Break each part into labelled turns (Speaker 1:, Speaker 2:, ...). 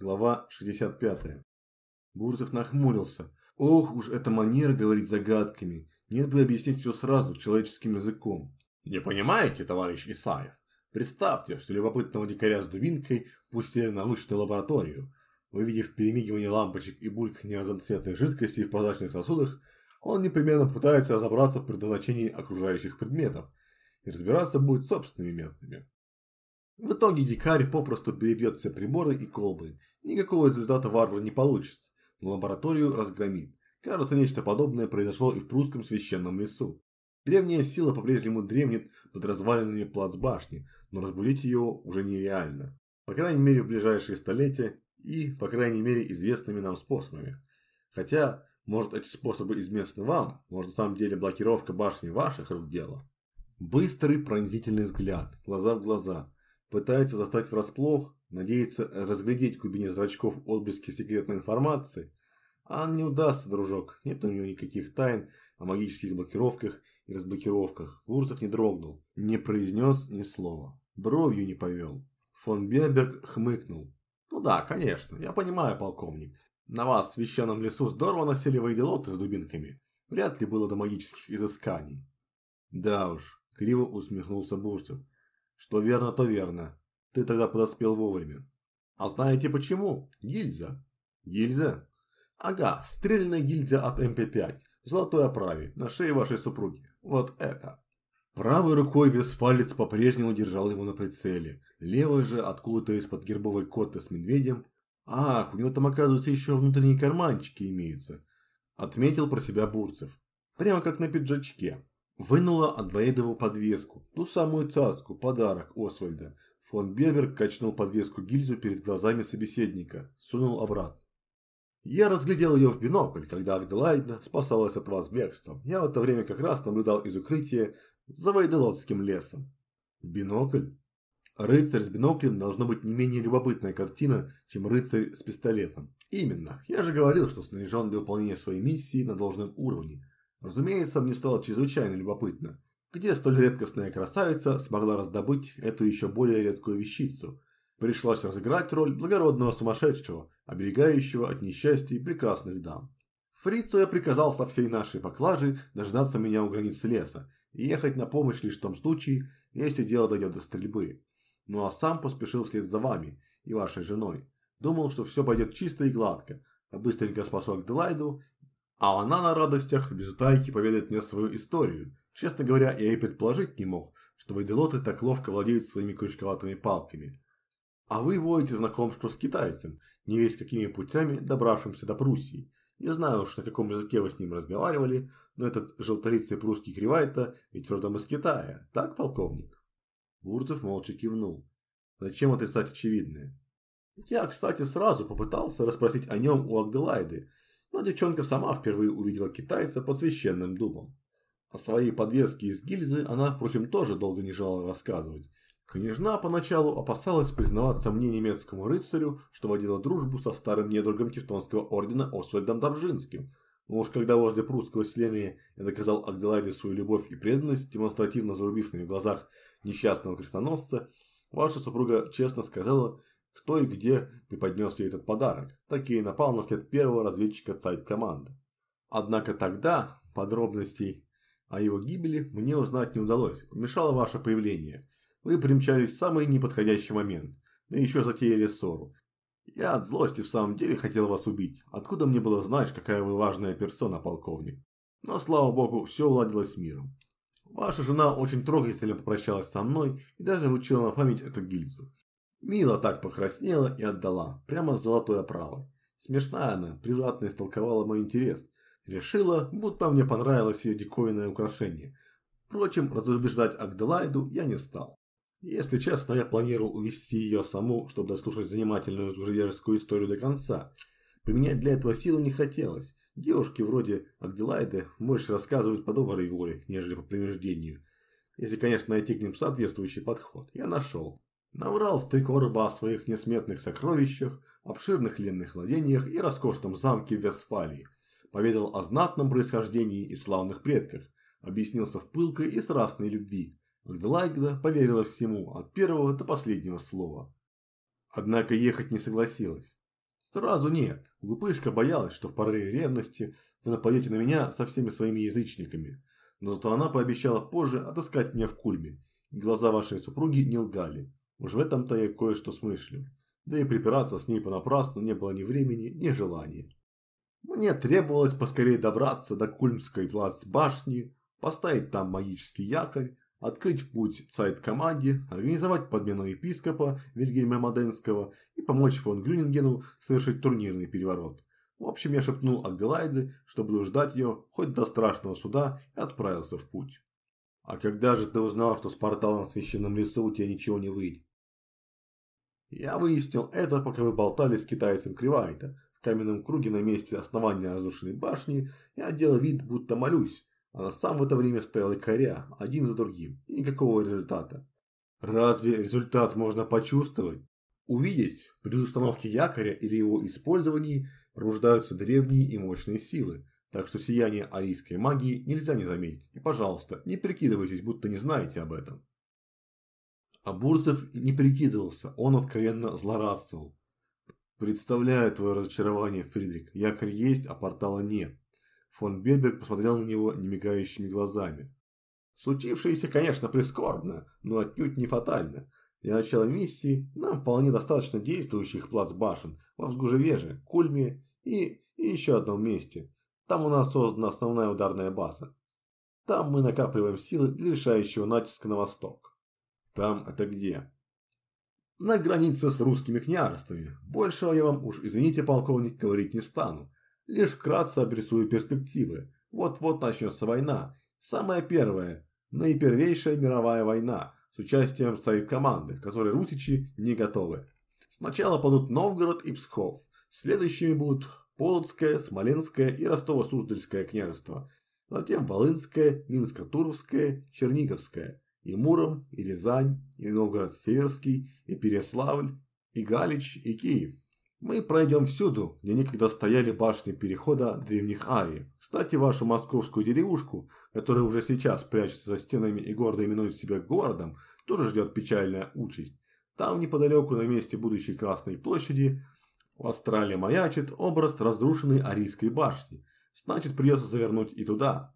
Speaker 1: Глава 65. Бурцев нахмурился. Ох уж эта манера говорить загадками. Нет бы объяснить все сразу, человеческим языком.
Speaker 2: Не понимаете, товарищ Исаев? Представьте, что любопытного дикаря с дубинкой пустили на научную лабораторию. Увидев перемигивание лампочек и бульканье разноцветной жидкости в прозрачных сосудах, он непременно пытается разобраться в предназначении окружающих предметов и разбираться будет собственными методами. В итоге дикарь попросту перебьет все приборы и колбы. Никакого результата варвар не получит, но лабораторию разгромит. Кажется, нечто подобное произошло и в прусском священном лесу. Древняя сила по-прежнему дремнет под развалинами плацбашни, но разбудить ее уже нереально. По крайней мере в ближайшие столетия и, по крайней мере, известными нам способами. Хотя, может эти способы известны вам, может на самом деле блокировка башни ваших рук дело. Быстрый пронзительный взгляд, глаза в глаза – пытается застать врасплох, надеется разглядеть в глубине зрачков отблески секретной информации. А не удастся, дружок, нет у него никаких тайн о магических блокировках и разблокировках. Гурцев не дрогнул, не произнес ни слова, бровью не повел. Фон Беберг хмыкнул. Ну да, конечно, я понимаю, полковник. На вас в священном лесу здорово носили вайделоты с дубинками. Вряд ли было до магических изысканий. Да уж, криво усмехнулся Бурцев. Что верно, то верно. Ты тогда подоспел вовремя. А знаете почему? Гильза. Гильза? Ага, стрельная гильза от МП-5. В золотой оправе, на шее вашей супруги. Вот это. Правой рукой Весфалец по-прежнему держал его на прицеле. Левой же, откуда-то из-под гербовой коты с медведем. Ах, у него там, оказывается, еще внутренние карманчики имеются. Отметил про себя Бурцев. Прямо как на пиджачке. Вынула Адлоидову подвеску, ту самую цаску, подарок Освальда. Фон Берберг качнул подвеску гильзу перед глазами собеседника, сунул обратно. Я разглядел ее в бинокль, когда Агделайдна спасалась от вас бегством. Я в это время как раз наблюдал из укрытия за Вайделотским лесом. Бинокль? Рыцарь с биноклем должна быть не менее любопытная картина, чем рыцарь с пистолетом. Именно. Я же говорил, что снаряжен для выполнения своей миссии на должном уровне. Разумеется, мне стало чрезвычайно любопытно, где столь редкостная красавица смогла раздобыть эту еще более редкую вещицу. Пришлось разыграть роль благородного сумасшедшего, оберегающего от несчастья прекрасных дам. Фрицу я приказал со всей нашей поклажи дождаться меня у границы леса и ехать на помощь лишь в том случае, если дело дойдет до стрельбы. Ну а сам поспешил вслед за вами и вашей женой. Думал, что все пойдет чисто и гладко, а быстренько спасу Агделайду а она на радостях без утайки поведает мне свою историю. Честно говоря, я и предположить не мог, что вайделоты так ловко владеют своими крючковатыми палками. А вы водите знакомство с китайцем, не весь какими путями добравшимся до Пруссии. Не знаю уж, на каком языке вы с ним разговаривали, но этот желтолицый прусский кривайта ведь родом из Китая, так, полковник? Бурцев молча кивнул. Зачем отрицать очевидное? Я, кстати, сразу попытался расспросить о нем у Агделайды, но девчонка сама впервые увидела китайца под священным дубом. О своей подвеске из гильзы она, впрочем, тоже долго не желала рассказывать. Княжна поначалу опасалась признаваться мне немецкому рыцарю, что водила дружбу со старым недругом Тевтонского ордена Освальдом Добжинским. Но уж когда возле прусского селения я доказал Агделайде свою любовь и преданность, демонстративно зарубив на ее глазах несчастного крестоносца, ваша супруга честно сказала, кто и где преподнес ей этот подарок, так и напал на след первого разведчика Цайт-команды. Однако тогда подробностей о его гибели мне узнать не удалось, помешало ваше появление. Вы примчались в самый неподходящий момент, да еще затеяли ссору. Я от злости в самом деле хотел вас убить. Откуда мне было знать, какая вы важная персона, полковник? Но, слава богу, все уладилось миром. Ваша жена очень трогательно попрощалась со мной и даже вручила на память эту гильзу. Мила так покраснела и отдала, прямо с золотой оправой. Смешная она, превратно истолковала мой интерес. Решила, будто мне понравилось ее диковинное украшение. Впрочем, разубеждать Агделайду я не стал. Если честно, я планировал увести ее саму, чтобы дослушать занимательную журналистскую историю до конца. Применять для этого силу не хотелось. Девушки вроде Агделайды больше рассказывают по доброй воле, нежели по принуждению. Если, конечно, найти к ним соответствующий подход. Я нашел. Наврал Стрекорба о своих несметных сокровищах, обширных ленных владениях и роскошном замке в Вестфалии. Поведал о знатном происхождении и славных предках. Объяснился в пылкой и страстной любви. Агделайгда поверила всему, от первого до последнего слова. Однако ехать не согласилась.
Speaker 1: Сразу нет. Глупышка боялась, что в порыве ревности вы нападете на меня со всеми своими язычниками. Но зато она пообещала позже отыскать меня в Кульме. Глаза вашей супруги не лгали. Уж в этом-то я кое-что смыслю. Да и припираться с ней понапрасну не было ни времени, ни желания. Мне требовалось поскорее добраться до Кульмской плацбашни, поставить там магический якорь, открыть путь сайт-команде, организовать подмену епископа Вильгельма Моденского и помочь фон Грюнингену совершить турнирный переворот. В общем, я шепнул Агделайде, что буду ждать ее хоть до страшного суда и отправился в путь. А когда же ты узнал, что с порталом в священном лесу у тебя ничего не выйдет? Я выяснил это, пока вы болтали с китайцем Кривайта в каменном круге на месте основания разрушенной башни, я делал вид, будто молюсь, а сам в это время стоял и коря, один за другим, и никакого результата. Разве результат можно почувствовать? Увидеть при установке якоря или его использовании пробуждаются древние и мощные силы, так что сияние арийской магии нельзя не заметить. И, пожалуйста, не прикидывайтесь, будто не знаете об этом. А Бурцев не прикидывался, он откровенно злорадствовал. Представляю твое разочарование, Фридрик. Якорь есть, а портала нет. Фон Бельберг посмотрел на него немигающими глазами. Случившееся, конечно, прискорбно, но отнюдь не фатально. Для начала миссии нам вполне достаточно действующих плацбашен во Взгужевеже, Кульме и, и еще одном месте. Там у нас создана основная ударная база. Там мы накапливаем силы для решающего натиска на восток. Там это где? На границе с русскими княжествами. Большего я вам уж, извините, полковник, говорить не стану. Лишь вкратце обрисую перспективы. Вот-вот начнется война. Самая первая, наипервейшая мировая война с участием совет-команды, которой русичи не готовы. Сначала падут Новгород и Псков. Следующими будут Полоцкое, Смоленское и Ростово-Суздальское княжество. Затем Волынское, Минско-Туровское, Черниговское. И Муром, и Рязань, и Новгород-Северский, и Переславль, и Галич, и Киев. Мы пройдем всюду, где некогда стояли башни перехода древних ариев. Кстати, вашу московскую деревушку, которая уже сейчас прячется за стенами и гордо именует себя городом, тоже ждет печальная участь. Там, неподалеку, на месте будущей Красной площади, в Австралии маячит образ разрушенной Арийской башни. Значит, придется завернуть и туда.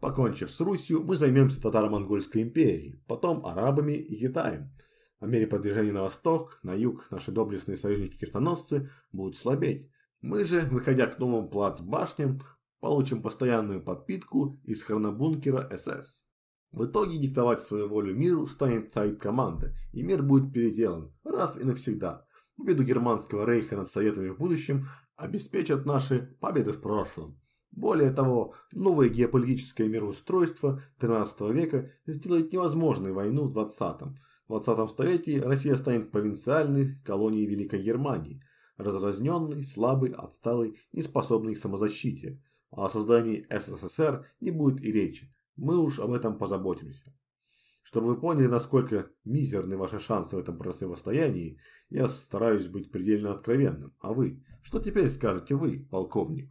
Speaker 1: Покончив с Русью, мы займемся татаро-монгольской империей, потом арабами и Китаем. По мере продвижения на восток, на юг, наши доблестные союзники-крестоносцы будут слабеть. Мы же, выходя к новым плацбашням, получим постоянную подпитку из хронобункера СС. В итоге диктовать свою волю миру станет сайт команды, и мир будет переделан раз и навсегда. Победу германского рейха над советами в будущем обеспечат наши победы в прошлом. Более того, новое геополитическое мироустройство 13 века сделает невозможной войну в 20 в 20 столетии Россия станет провинциальной колонией Великой Германии, разразненной, слабой, отсталой, неспособной к самозащите. А о создании СССР не будет и речи. Мы уж об этом позаботимся. Чтобы вы поняли, насколько мизерны ваши шансы в этом противостоянии, я стараюсь быть предельно откровенным. А вы? Что теперь скажете вы, полковник?